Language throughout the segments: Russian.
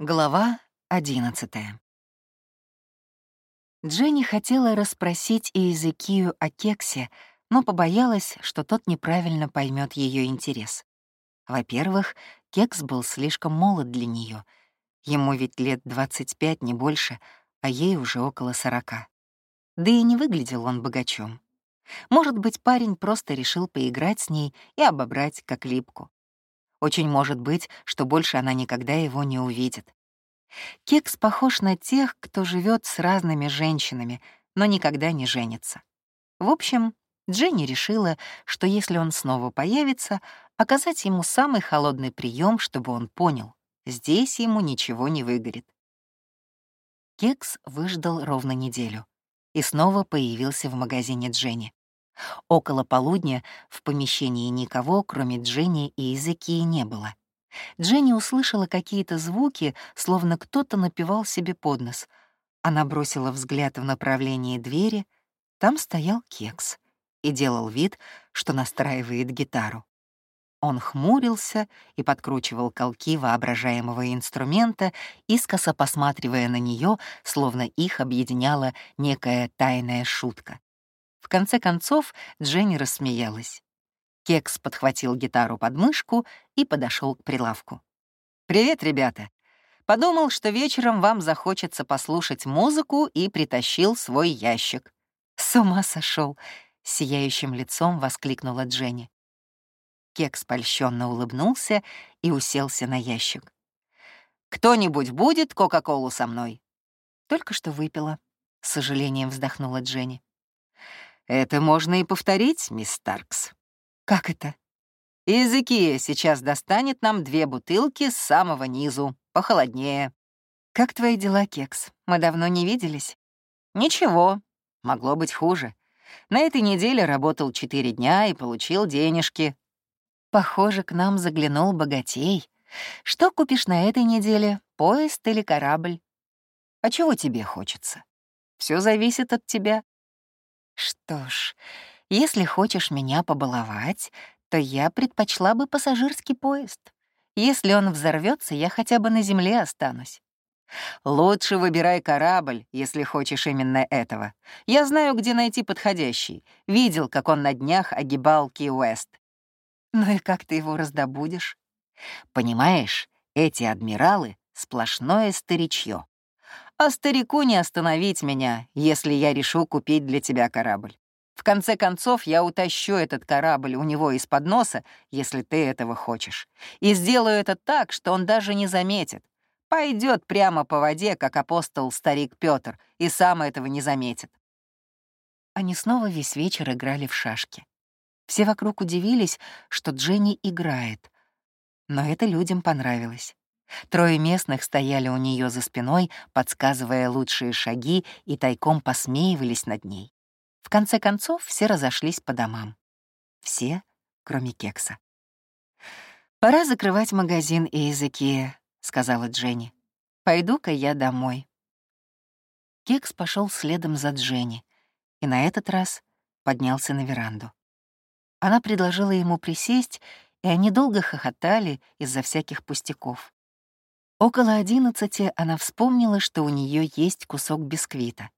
Глава одиннадцатая. Дженни хотела расспросить Иезекию о кексе, но побоялась, что тот неправильно поймет ее интерес. Во-первых, кекс был слишком молод для нее. Ему ведь лет 25, не больше, а ей уже около сорока. Да и не выглядел он богачом. Может быть, парень просто решил поиграть с ней и обобрать как липку. Очень может быть, что больше она никогда его не увидит. Кекс похож на тех, кто живет с разными женщинами, но никогда не женится. В общем, Дженни решила, что если он снова появится, оказать ему самый холодный прием, чтобы он понял, здесь ему ничего не выгорит. Кекс выждал ровно неделю и снова появился в магазине Дженни. Около полудня в помещении никого, кроме Дженни и языки, не было. Дженни услышала какие-то звуки, словно кто-то напевал себе под нос. Она бросила взгляд в направлении двери. Там стоял кекс и делал вид, что настраивает гитару. Он хмурился и подкручивал колки воображаемого инструмента, искоса посматривая на нее, словно их объединяла некая тайная шутка. В конце концов Дженни рассмеялась. Кекс подхватил гитару под мышку и подошел к прилавку. «Привет, ребята! Подумал, что вечером вам захочется послушать музыку и притащил свой ящик». «С ума сошел! сияющим лицом воскликнула Дженни. Кекс польщенно улыбнулся и уселся на ящик. «Кто-нибудь будет Кока-Колу со мной?» «Только что выпила», — с сожалением вздохнула Дженни. «Это можно и повторить, мисс Старкс». «Как это?» «Иезекия сейчас достанет нам две бутылки с самого низу, похолоднее». «Как твои дела, Кекс? Мы давно не виделись?» «Ничего, могло быть хуже. На этой неделе работал четыре дня и получил денежки». «Похоже, к нам заглянул богатей. Что купишь на этой неделе, поезд или корабль?» «А чего тебе хочется? Все зависит от тебя». «Что ж, если хочешь меня побаловать, то я предпочла бы пассажирский поезд. Если он взорвется, я хотя бы на земле останусь. Лучше выбирай корабль, если хочешь именно этого. Я знаю, где найти подходящий. Видел, как он на днях огибал Ки-Уэст. Ну и как ты его раздобудешь? Понимаешь, эти адмиралы — сплошное старичье. А старику не остановить меня, если я решу купить для тебя корабль. В конце концов, я утащу этот корабль у него из-под носа, если ты этого хочешь, и сделаю это так, что он даже не заметит. Пойдет прямо по воде, как апостол старик Петр, и сам этого не заметит. Они снова весь вечер играли в шашки. Все вокруг удивились, что Дженни играет. Но это людям понравилось. Трое местных стояли у нее за спиной, подсказывая лучшие шаги и тайком посмеивались над ней. В конце концов, все разошлись по домам. Все, кроме кекса. «Пора закрывать магазин языки», — сказала Дженни. «Пойду-ка я домой». Кекс пошел следом за Дженни и на этот раз поднялся на веранду. Она предложила ему присесть, и они долго хохотали из-за всяких пустяков. Около одиннадцати она вспомнила, что у нее есть кусок бисквита.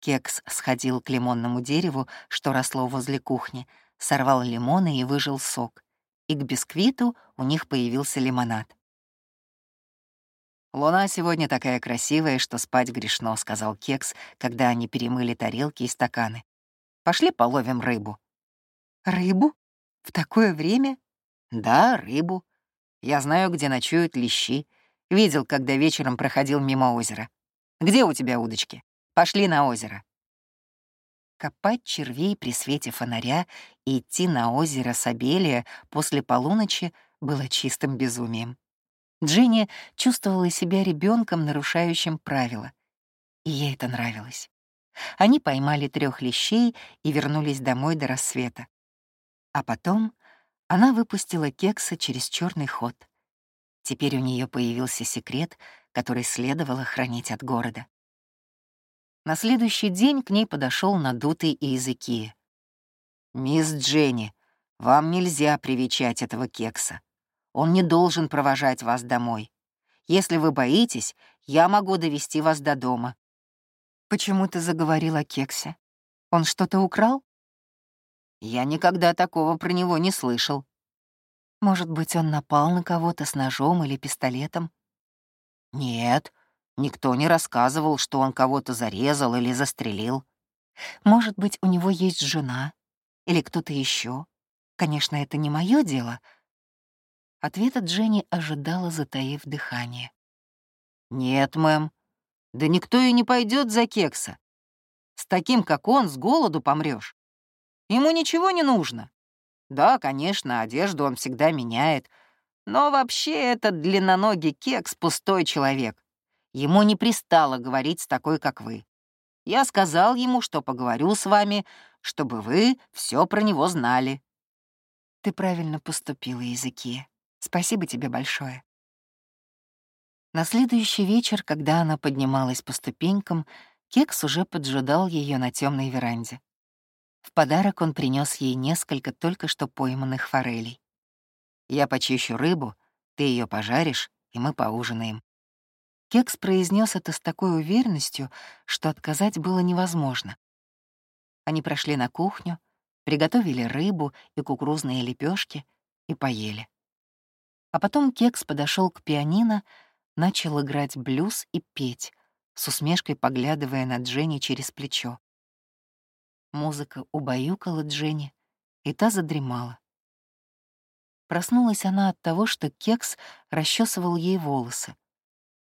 Кекс сходил к лимонному дереву, что росло возле кухни, сорвал лимоны и выжил сок. И к бисквиту у них появился лимонад. «Луна сегодня такая красивая, что спать грешно», — сказал Кекс, когда они перемыли тарелки и стаканы. «Пошли половим рыбу». «Рыбу? В такое время?» «Да, рыбу. Я знаю, где ночуют лещи. Видел, когда вечером проходил мимо озера. Где у тебя удочки?» Пошли на озеро. Копать червей при свете фонаря и идти на озеро Сабелия после полуночи было чистым безумием. Джинни чувствовала себя ребенком, нарушающим правила. И ей это нравилось. Они поймали трех лещей и вернулись домой до рассвета. А потом она выпустила кекса через черный ход. Теперь у нее появился секрет, который следовало хранить от города. На следующий день к ней подошел надутый языки. «Мисс Дженни, вам нельзя привечать этого кекса. Он не должен провожать вас домой. Если вы боитесь, я могу довести вас до дома». «Почему ты заговорил о кексе? Он что-то украл?» «Я никогда такого про него не слышал». «Может быть, он напал на кого-то с ножом или пистолетом?» «Нет, никто не рассказывал, что он кого-то зарезал или застрелил». «Может быть, у него есть жена или кто-то еще? Конечно, это не мое дело». Ответа Дженни ожидала, затаив дыхание. «Нет, мэм. Да никто и не пойдет за кекса. С таким, как он, с голоду помрешь. Ему ничего не нужно. Да, конечно, одежду он всегда меняет, но вообще этот длинноногий кекс — пустой человек. Ему не пристало говорить с такой, как вы. Я сказал ему, что поговорю с вами, чтобы вы все про него знали. Ты правильно поступила, языки. Спасибо тебе большое. На следующий вечер, когда она поднималась по ступенькам, Кекс уже поджидал ее на темной веранде. В подарок он принес ей несколько только что пойманных форелей. Я почищу рыбу, ты ее пожаришь, и мы поужинаем». Кекс произнес это с такой уверенностью, что отказать было невозможно. Они прошли на кухню, приготовили рыбу и кукурузные лепешки и поели. А потом Кекс подошел к пианино, начал играть блюз и петь, с усмешкой поглядывая на Дженни через плечо. Музыка убаюкала Дженни, и та задремала. Проснулась она от того, что Кекс расчесывал ей волосы.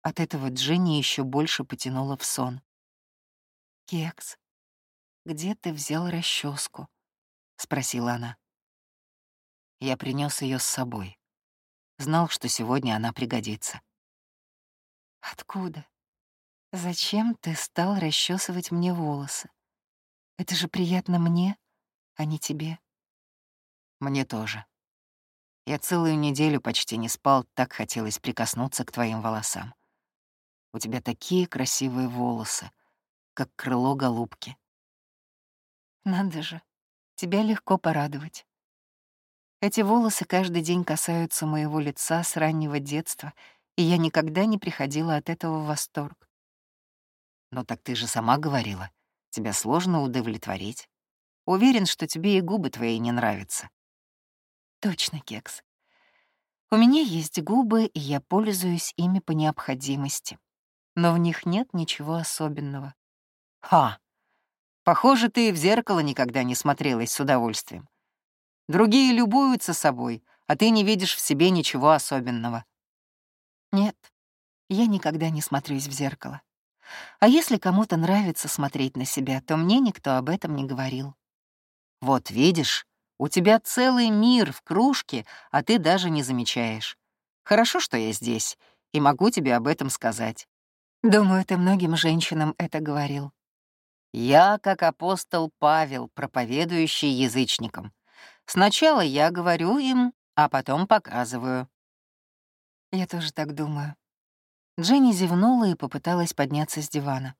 От этого Дженни еще больше потянула в сон. «Кекс, где ты взял расческу? спросила она. Я принес ее с собой. Знал, что сегодня она пригодится. «Откуда? Зачем ты стал расчесывать мне волосы? Это же приятно мне, а не тебе». «Мне тоже», я целую неделю почти не спал, так хотелось прикоснуться к твоим волосам. У тебя такие красивые волосы, как крыло голубки. Надо же, тебя легко порадовать. Эти волосы каждый день касаются моего лица с раннего детства, и я никогда не приходила от этого в восторг. Но так ты же сама говорила, тебя сложно удовлетворить. Уверен, что тебе и губы твои не нравятся. Точно, Кекс. У меня есть губы, и я пользуюсь ими по необходимости. Но в них нет ничего особенного. Ха! Похоже, ты в зеркало никогда не смотрелась с удовольствием. Другие любуются собой, а ты не видишь в себе ничего особенного. Нет, я никогда не смотрюсь в зеркало. А если кому-то нравится смотреть на себя, то мне никто об этом не говорил. Вот видишь, у тебя целый мир в кружке, а ты даже не замечаешь. Хорошо, что я здесь, и могу тебе об этом сказать. Думаю, ты многим женщинам это говорил. Я как апостол Павел, проповедующий язычникам. Сначала я говорю им, а потом показываю. Я тоже так думаю. Дженни зевнула и попыталась подняться с дивана.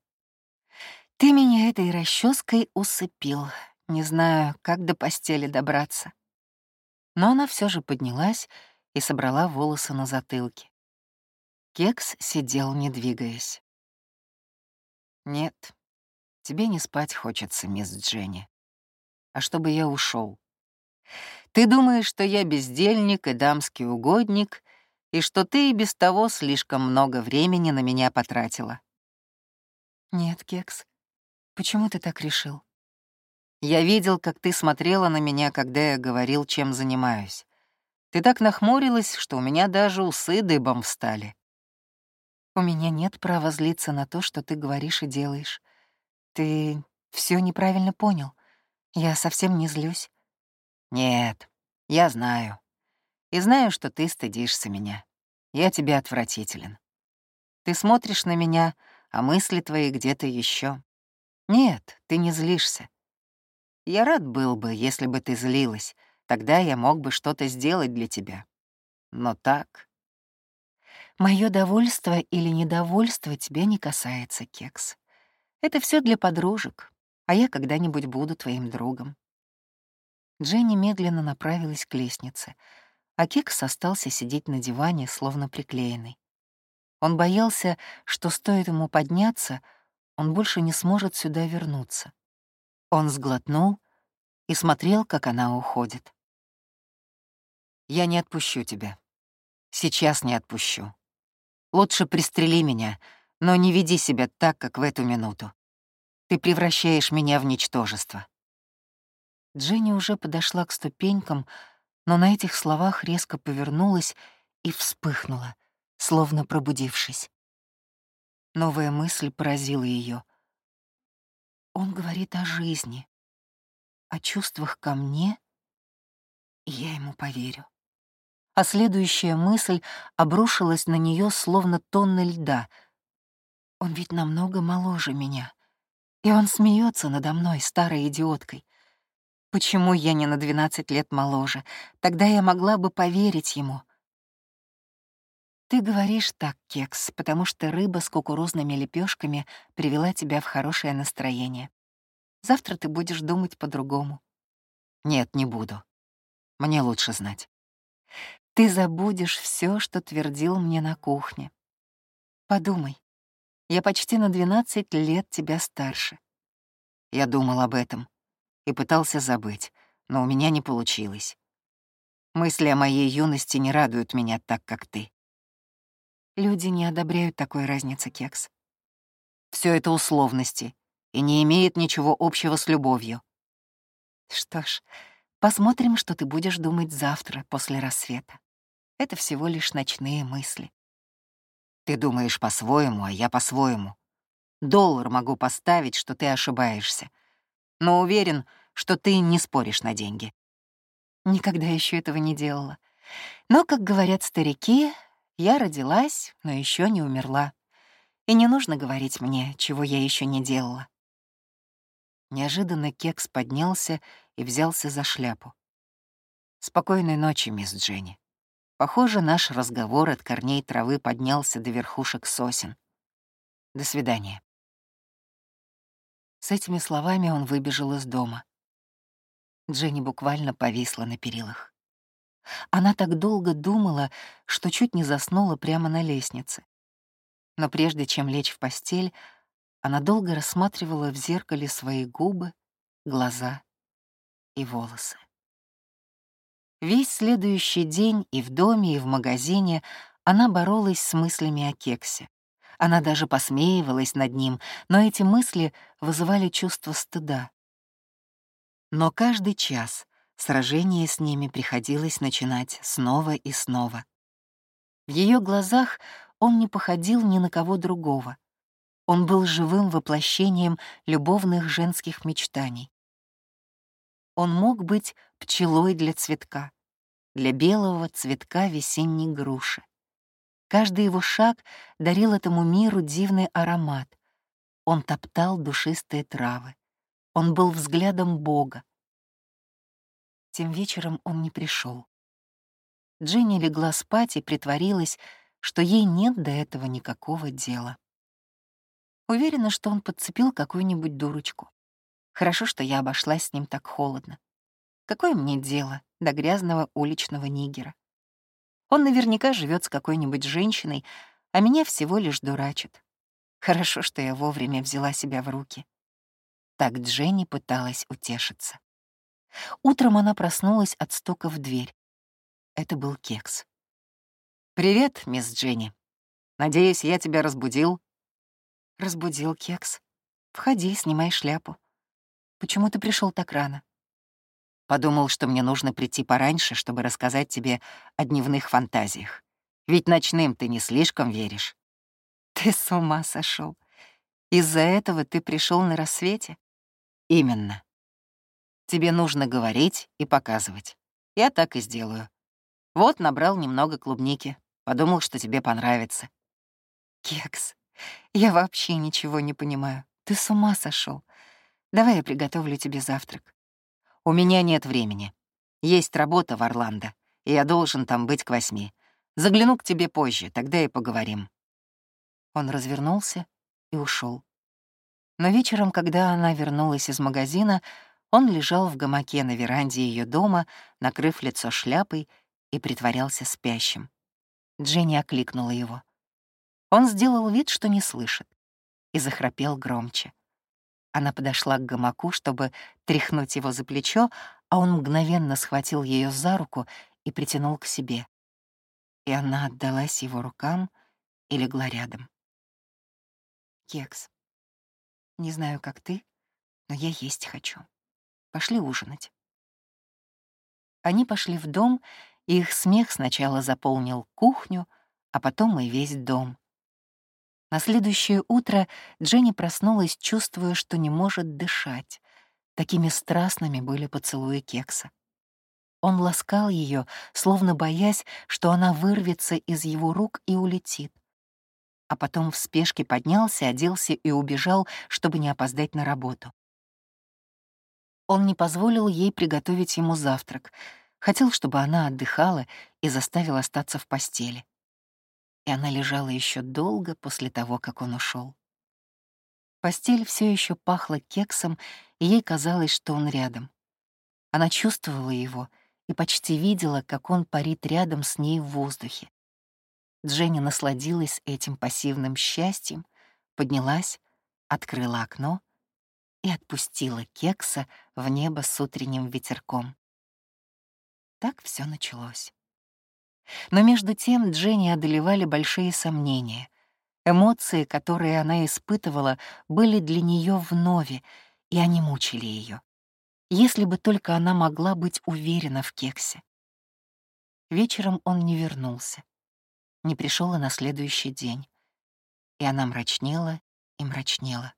«Ты меня этой расческой усыпил. Не знаю, как до постели добраться. Но она все же поднялась и собрала волосы на затылке. Кекс сидел, не двигаясь. «Нет, тебе не спать хочется, мисс Дженни. А чтобы я ушел. Ты думаешь, что я бездельник и дамский угодник, и что ты и без того слишком много времени на меня потратила?» «Нет, Кекс, почему ты так решил?» Я видел, как ты смотрела на меня, когда я говорил, чем занимаюсь. Ты так нахмурилась, что у меня даже усы дыбом встали. У меня нет права злиться на то, что ты говоришь и делаешь. Ты все неправильно понял. Я совсем не злюсь. Нет, я знаю. И знаю, что ты стыдишься меня. Я тебе отвратителен. Ты смотришь на меня, а мысли твои где-то еще. Нет, ты не злишься. Я рад был бы, если бы ты злилась. Тогда я мог бы что-то сделать для тебя. Но так... Мое довольство или недовольство тебя не касается, Кекс. Это все для подружек, а я когда-нибудь буду твоим другом. Дженни медленно направилась к лестнице, а Кекс остался сидеть на диване, словно приклеенный. Он боялся, что стоит ему подняться, он больше не сможет сюда вернуться. Он сглотнул и смотрел, как она уходит. «Я не отпущу тебя. Сейчас не отпущу. Лучше пристрели меня, но не веди себя так, как в эту минуту. Ты превращаешь меня в ничтожество». Дженни уже подошла к ступенькам, но на этих словах резко повернулась и вспыхнула, словно пробудившись. Новая мысль поразила ее. Он говорит о жизни, о чувствах ко мне, и я ему поверю. А следующая мысль обрушилась на нее, словно тонна льда. Он ведь намного моложе меня, и он смеется надо мной, старой идиоткой. Почему я не на 12 лет моложе? Тогда я могла бы поверить ему. Ты говоришь так, Кекс, потому что рыба с кукурузными лепешками привела тебя в хорошее настроение. Завтра ты будешь думать по-другому. Нет, не буду. Мне лучше знать. Ты забудешь все, что твердил мне на кухне. Подумай, я почти на 12 лет тебя старше. Я думал об этом, и пытался забыть, но у меня не получилось. Мысли о моей юности не радуют меня так, как ты. Люди не одобряют такой разницы, Кекс. Все это условности и не имеет ничего общего с любовью. Что ж, посмотрим, что ты будешь думать завтра после рассвета. Это всего лишь ночные мысли. Ты думаешь по-своему, а я по-своему. Доллар могу поставить, что ты ошибаешься но уверен, что ты не споришь на деньги. Никогда еще этого не делала. Но, как говорят старики, я родилась, но еще не умерла. И не нужно говорить мне, чего я еще не делала. Неожиданно Кекс поднялся и взялся за шляпу. «Спокойной ночи, мисс Дженни. Похоже, наш разговор от корней травы поднялся до верхушек сосен. До свидания». С этими словами он выбежал из дома. Дженни буквально повисла на перилах. Она так долго думала, что чуть не заснула прямо на лестнице. Но прежде чем лечь в постель, она долго рассматривала в зеркале свои губы, глаза и волосы. Весь следующий день и в доме, и в магазине она боролась с мыслями о кексе. Она даже посмеивалась над ним, но эти мысли вызывали чувство стыда. Но каждый час сражение с ними приходилось начинать снова и снова. В ее глазах он не походил ни на кого другого. Он был живым воплощением любовных женских мечтаний. Он мог быть пчелой для цветка, для белого цветка весенней груши. Каждый его шаг дарил этому миру дивный аромат. Он топтал душистые травы. Он был взглядом Бога. Тем вечером он не пришел. Дженни легла спать и притворилась, что ей нет до этого никакого дела. Уверена, что он подцепил какую-нибудь дурочку. Хорошо, что я обошлась с ним так холодно. Какое мне дело до грязного уличного нигера? Он наверняка живет с какой-нибудь женщиной, а меня всего лишь дурачит. Хорошо, что я вовремя взяла себя в руки. Так Дженни пыталась утешиться. Утром она проснулась от стука в дверь. Это был Кекс. «Привет, мисс Дженни. Надеюсь, я тебя разбудил?» «Разбудил Кекс. Входи, снимай шляпу. Почему ты пришел так рано?» Подумал, что мне нужно прийти пораньше, чтобы рассказать тебе о дневных фантазиях. Ведь ночным ты не слишком веришь. Ты с ума сошел. Из-за этого ты пришел на рассвете? Именно. Тебе нужно говорить и показывать. Я так и сделаю. Вот набрал немного клубники. Подумал, что тебе понравится. Кекс, я вообще ничего не понимаю. Ты с ума сошел. Давай я приготовлю тебе завтрак. У меня нет времени. Есть работа в Орландо, и я должен там быть к восьми. Загляну к тебе позже, тогда и поговорим». Он развернулся и ушел. Но вечером, когда она вернулась из магазина, он лежал в гамаке на веранде ее дома, накрыв лицо шляпой, и притворялся спящим. Дженни окликнула его. Он сделал вид, что не слышит, и захрапел громче. Она подошла к гамаку, чтобы тряхнуть его за плечо, а он мгновенно схватил ее за руку и притянул к себе. И она отдалась его рукам и легла рядом. «Кекс, не знаю, как ты, но я есть хочу. Пошли ужинать». Они пошли в дом, и их смех сначала заполнил кухню, а потом и весь дом. На следующее утро Дженни проснулась, чувствуя, что не может дышать. Такими страстными были поцелуи кекса. Он ласкал ее, словно боясь, что она вырвется из его рук и улетит. А потом в спешке поднялся, оделся и убежал, чтобы не опоздать на работу. Он не позволил ей приготовить ему завтрак, хотел, чтобы она отдыхала и заставил остаться в постели. И она лежала еще долго после того, как он ушел. Постель все еще пахла кексом, и ей казалось, что он рядом. Она чувствовала его и почти видела, как он парит рядом с ней в воздухе. Дженни насладилась этим пассивным счастьем, поднялась, открыла окно и отпустила кекса в небо с утренним ветерком. Так все началось. Но между тем Дженни одолевали большие сомнения. Эмоции, которые она испытывала, были для нее вновь, и они мучили ее. Если бы только она могла быть уверена в кексе. Вечером он не вернулся. Не пришел и на следующий день. И она мрачнела и мрачнела.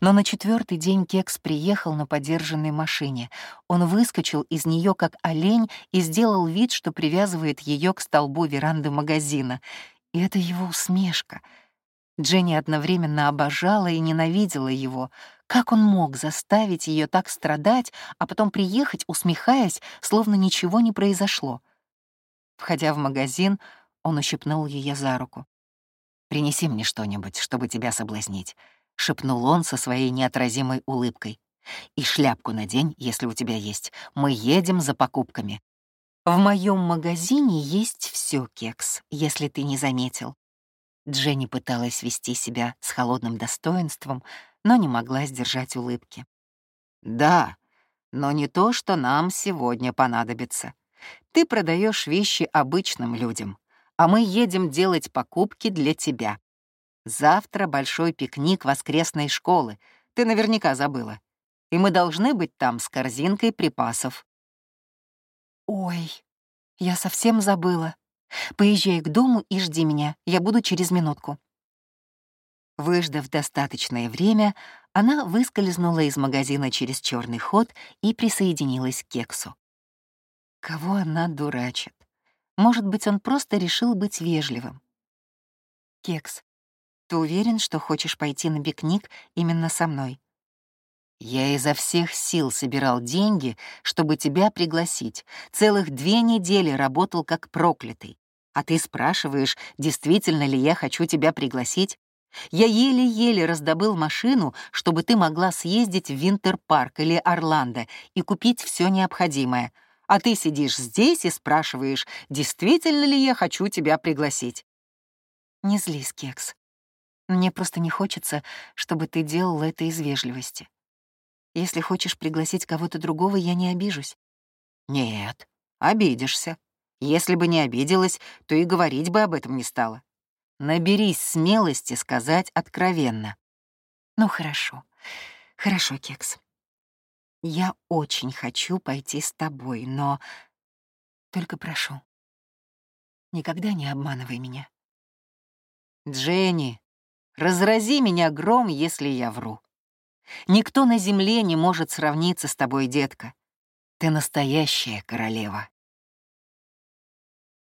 Но на четвертый день Кекс приехал на подержанной машине. Он выскочил из нее как олень и сделал вид, что привязывает ее к столбу веранды магазина. И это его усмешка. Дженни одновременно обожала и ненавидела его. Как он мог заставить ее так страдать, а потом приехать, усмехаясь, словно ничего не произошло? Входя в магазин, он ущипнул ее за руку. «Принеси мне что-нибудь, чтобы тебя соблазнить. — шепнул он со своей неотразимой улыбкой. «И шляпку надень, если у тебя есть. Мы едем за покупками». «В моем магазине есть все, Кекс, если ты не заметил». Дженни пыталась вести себя с холодным достоинством, но не могла сдержать улыбки. «Да, но не то, что нам сегодня понадобится. Ты продаешь вещи обычным людям, а мы едем делать покупки для тебя. Завтра большой пикник воскресной школы. Ты наверняка забыла. И мы должны быть там с корзинкой припасов. Ой, я совсем забыла. Поезжай к дому и жди меня. Я буду через минутку. Выждав достаточное время, она выскользнула из магазина через черный ход и присоединилась к кексу. Кого она дурачит? Может быть, он просто решил быть вежливым. Кекс, ты уверен, что хочешь пойти на пикник именно со мной? Я изо всех сил собирал деньги, чтобы тебя пригласить. Целых две недели работал как проклятый. А ты спрашиваешь, действительно ли я хочу тебя пригласить? Я еле-еле раздобыл машину, чтобы ты могла съездить в Винтер-парк или Орландо и купить все необходимое. А ты сидишь здесь и спрашиваешь, действительно ли я хочу тебя пригласить. Не злись, Кекс. Мне просто не хочется, чтобы ты делал это из вежливости. Если хочешь пригласить кого-то другого, я не обижусь. Нет, обидишься. Если бы не обиделась, то и говорить бы об этом не стала. Наберись смелости сказать откровенно. Ну хорошо, хорошо, Кекс. Я очень хочу пойти с тобой, но... Только прошу, никогда не обманывай меня. Дженни, Разрази меня гром, если я вру. Никто на земле не может сравниться с тобой, детка. Ты настоящая королева.